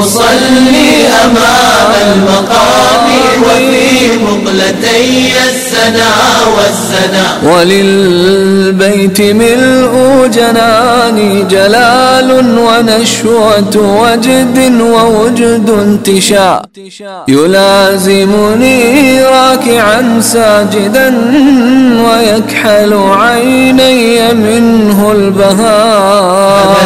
أصلي أمام المقام وفي مقلتي السنا والسنا وللبيت ملء جناني جلال ونشوة وجد ووجد انتشاء. يلازمني راكعا ساجدا ويكحل عيني منه البهاء.